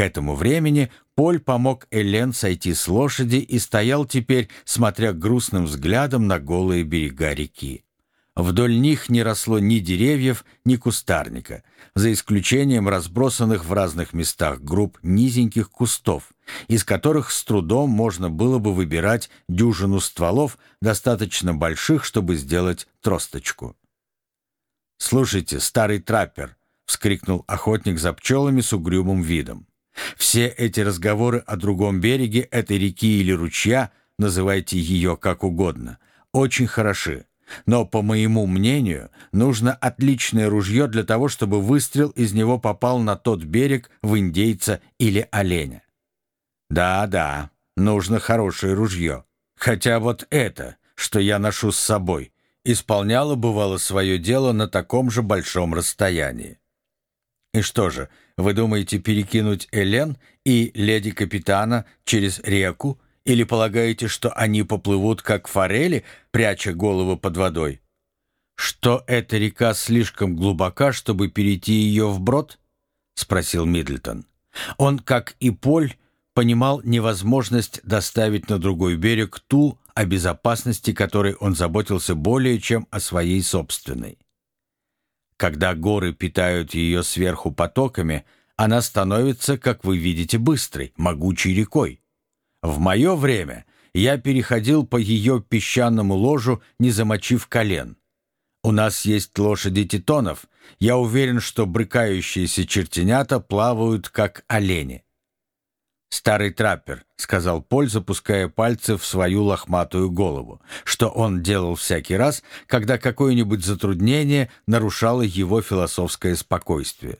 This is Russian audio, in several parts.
К этому времени Поль помог Элен сойти с лошади и стоял теперь, смотря грустным взглядом на голые берега реки. Вдоль них не росло ни деревьев, ни кустарника, за исключением разбросанных в разных местах групп низеньких кустов, из которых с трудом можно было бы выбирать дюжину стволов, достаточно больших, чтобы сделать тросточку. «Слушайте, старый траппер!» — вскрикнул охотник за пчелами с угрюмым видом. «Все эти разговоры о другом береге этой реки или ручья, называйте ее как угодно, очень хороши. Но, по моему мнению, нужно отличное ружье для того, чтобы выстрел из него попал на тот берег в индейца или оленя. Да-да, нужно хорошее ружье. Хотя вот это, что я ношу с собой, исполняло, бывало, свое дело на таком же большом расстоянии. И что же, вы думаете перекинуть Элен и леди-капитана через реку, или полагаете, что они поплывут как форели, пряча голову под водой? Что эта река слишком глубока, чтобы перейти ее вброд? Спросил Мидлтон. Он, как и Поль, понимал невозможность доставить на другой берег ту, о безопасности которой он заботился более, чем о своей собственной. Когда горы питают ее сверху потоками, она становится, как вы видите, быстрой, могучей рекой. В мое время я переходил по ее песчаному ложу, не замочив колен. У нас есть лошади титонов. Я уверен, что брыкающиеся чертенята плавают, как олени. «Старый траппер», — сказал Поль, запуская пальцы в свою лохматую голову, что он делал всякий раз, когда какое-нибудь затруднение нарушало его философское спокойствие.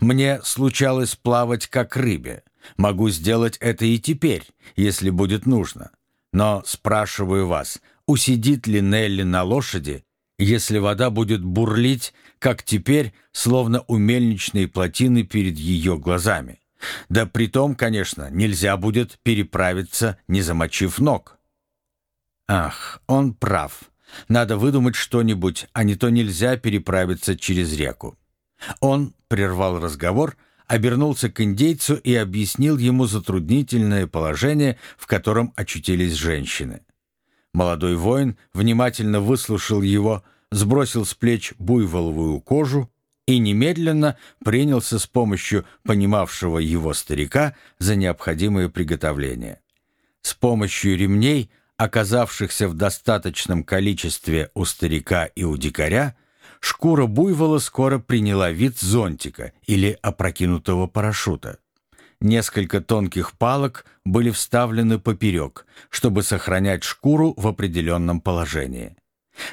«Мне случалось плавать как рыбе. Могу сделать это и теперь, если будет нужно. Но спрашиваю вас, усидит ли Нелли на лошади, если вода будет бурлить, как теперь, словно у мельничной плотины перед ее глазами? Да при том, конечно, нельзя будет переправиться, не замочив ног. Ах, он прав. Надо выдумать что-нибудь, а не то нельзя переправиться через реку. Он прервал разговор, обернулся к индейцу и объяснил ему затруднительное положение, в котором очутились женщины. Молодой воин внимательно выслушал его, сбросил с плеч буйволовую кожу и немедленно принялся с помощью понимавшего его старика за необходимые приготовления. С помощью ремней, оказавшихся в достаточном количестве у старика и у дикаря, шкура буйвола скоро приняла вид зонтика или опрокинутого парашюта. Несколько тонких палок были вставлены поперек, чтобы сохранять шкуру в определенном положении.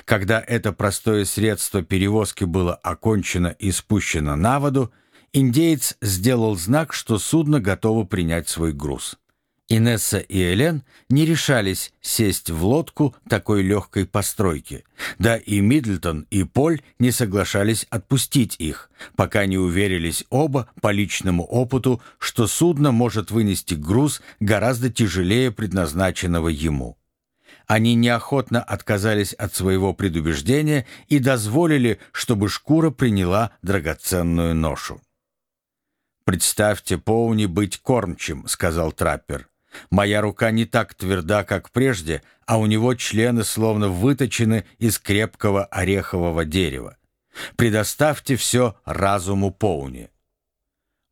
Когда это простое средство перевозки было окончено и спущено на воду, индеец сделал знак, что судно готово принять свой груз. Инесса и Элен не решались сесть в лодку такой легкой постройки. Да и Мидлтон и Поль не соглашались отпустить их, пока не уверились оба по личному опыту, что судно может вынести груз гораздо тяжелее предназначенного ему. Они неохотно отказались от своего предубеждения и дозволили, чтобы шкура приняла драгоценную ношу. «Представьте Поуни быть кормчим», — сказал траппер. Моя рука не так тверда, как прежде, а у него члены словно выточены из крепкого орехового дерева. Предоставьте все разуму Поуни».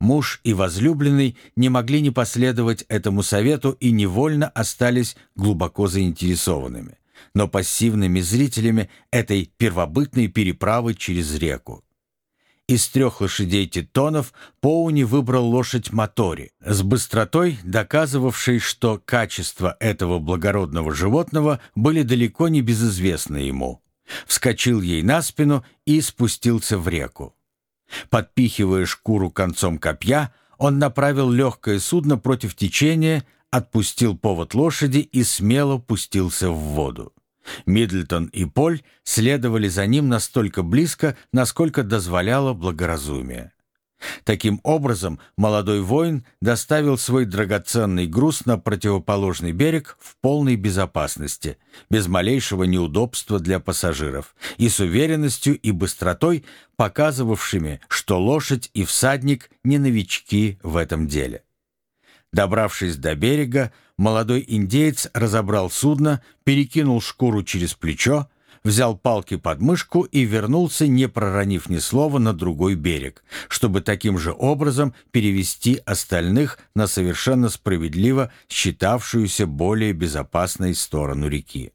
Муж и возлюбленный не могли не последовать этому совету и невольно остались глубоко заинтересованными, но пассивными зрителями этой первобытной переправы через реку. Из трех лошадей титонов Поуни выбрал лошадь Мотори, с быстротой, доказывавшей, что качества этого благородного животного были далеко не безызвестны ему. Вскочил ей на спину и спустился в реку. Подпихивая шкуру концом копья, он направил легкое судно против течения, отпустил повод лошади и смело пустился в воду. Мидлтон и Поль следовали за ним настолько близко, насколько дозволяло благоразумие. Таким образом, молодой воин доставил свой драгоценный груз на противоположный берег в полной безопасности, без малейшего неудобства для пассажиров, и с уверенностью и быстротой, показывавшими, что лошадь и всадник не новички в этом деле. Добравшись до берега, молодой индеец разобрал судно, перекинул шкуру через плечо, взял палки под мышку и вернулся, не проронив ни слова, на другой берег, чтобы таким же образом перевести остальных на совершенно справедливо считавшуюся более безопасной сторону реки.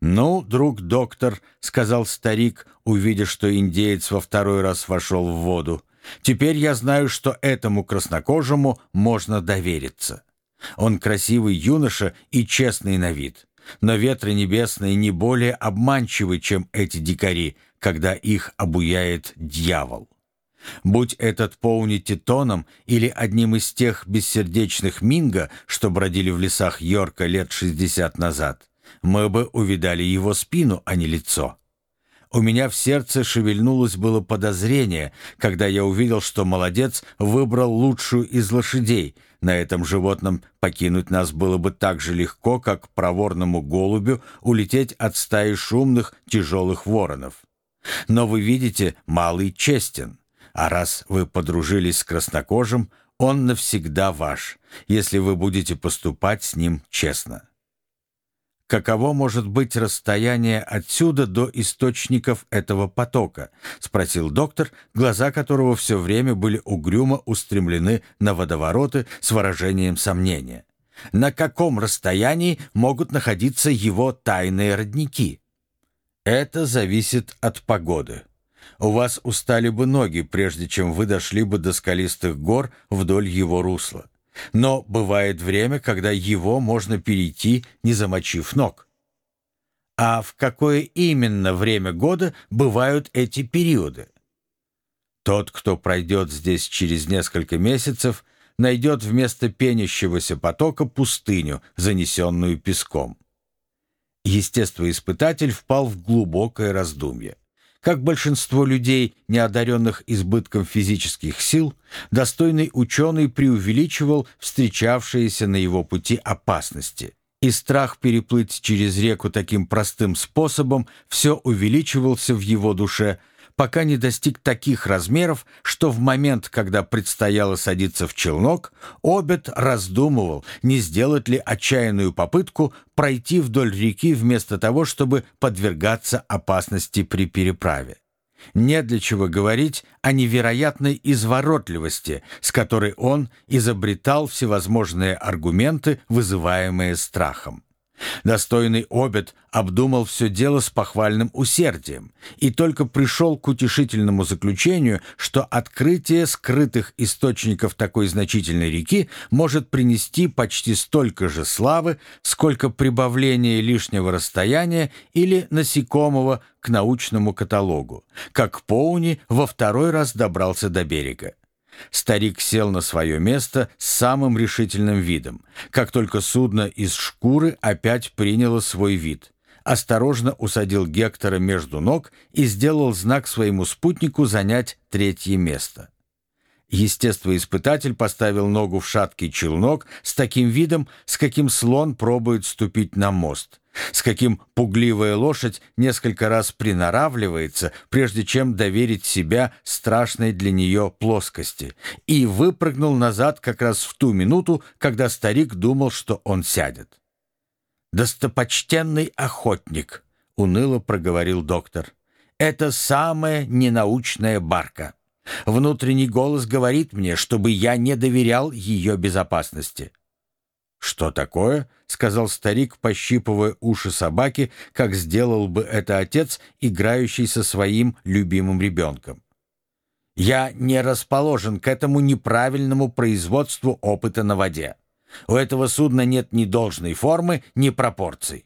«Ну, друг доктор», — сказал старик, увидя, что индеец во второй раз вошел в воду, «теперь я знаю, что этому краснокожему можно довериться. Он красивый юноша и честный на вид. Но ветры небесные не более обманчивы, чем эти дикари, когда их обуяет дьявол. Будь этот Поуни Титоном или одним из тех бессердечных Минго, что бродили в лесах Йорка лет шестьдесят назад, мы бы увидали его спину, а не лицо. У меня в сердце шевельнулось было подозрение, когда я увидел, что молодец выбрал лучшую из лошадей. На этом животном покинуть нас было бы так же легко, как проворному голубю улететь от стаи шумных тяжелых воронов. Но вы видите, малый честен. А раз вы подружились с краснокожим, он навсегда ваш, если вы будете поступать с ним честно. «Каково может быть расстояние отсюда до источников этого потока?» — спросил доктор, глаза которого все время были угрюмо устремлены на водовороты с выражением сомнения. «На каком расстоянии могут находиться его тайные родники?» «Это зависит от погоды. У вас устали бы ноги, прежде чем вы дошли бы до скалистых гор вдоль его русла. Но бывает время, когда его можно перейти, не замочив ног. А в какое именно время года бывают эти периоды? Тот, кто пройдет здесь через несколько месяцев, найдет вместо пенящегося потока пустыню, занесенную песком. Естествоиспытатель впал в глубокое раздумье. Как большинство людей, не одаренных избытком физических сил, достойный ученый преувеличивал встречавшиеся на его пути опасности. И страх переплыть через реку таким простым способом все увеличивался в его душе – пока не достиг таких размеров, что в момент, когда предстояло садиться в челнок, Обед раздумывал, не сделать ли отчаянную попытку пройти вдоль реки вместо того, чтобы подвергаться опасности при переправе. Не для чего говорить о невероятной изворотливости, с которой он изобретал всевозможные аргументы, вызываемые страхом. Достойный обед обдумал все дело с похвальным усердием и только пришел к утешительному заключению, что открытие скрытых источников такой значительной реки может принести почти столько же славы, сколько прибавление лишнего расстояния или насекомого к научному каталогу, как Поуни во второй раз добрался до берега. Старик сел на свое место с самым решительным видом, как только судно из шкуры опять приняло свой вид. Осторожно усадил Гектора между ног и сделал знак своему спутнику занять третье место. Естествоиспытатель поставил ногу в шаткий челнок с таким видом, с каким слон пробует ступить на мост — с каким пугливая лошадь несколько раз приноравливается, прежде чем доверить себя страшной для нее плоскости, и выпрыгнул назад как раз в ту минуту, когда старик думал, что он сядет. «Достопочтенный охотник», — уныло проговорил доктор, — «это самая ненаучная барка. Внутренний голос говорит мне, чтобы я не доверял ее безопасности». «Что такое?» — сказал старик, пощипывая уши собаки, как сделал бы это отец, играющий со своим любимым ребенком. «Я не расположен к этому неправильному производству опыта на воде. У этого судна нет ни должной формы, ни пропорций.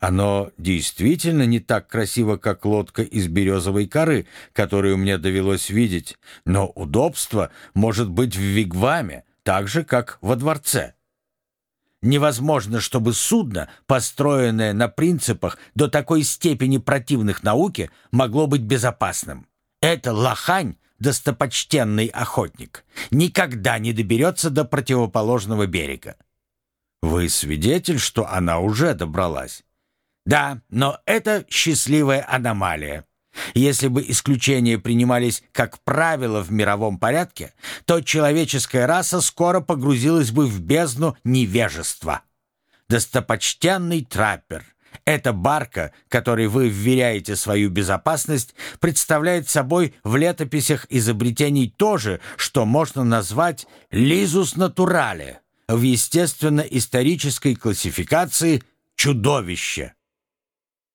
Оно действительно не так красиво, как лодка из березовой коры, которую мне довелось видеть, но удобство может быть в вигваме, так же, как во дворце». Невозможно, чтобы судно, построенное на принципах до такой степени противных науке, могло быть безопасным. Это лохань, достопочтенный охотник, никогда не доберется до противоположного берега. Вы свидетель, что она уже добралась? Да, но это счастливая аномалия. Если бы исключения принимались как правило в мировом порядке, то человеческая раса скоро погрузилась бы в бездну невежества. Достопочтенный траппер, эта барка, которой вы вверяете свою безопасность, представляет собой в летописях изобретений то же, что можно назвать «лизус натурале» в естественно-исторической классификации «чудовище».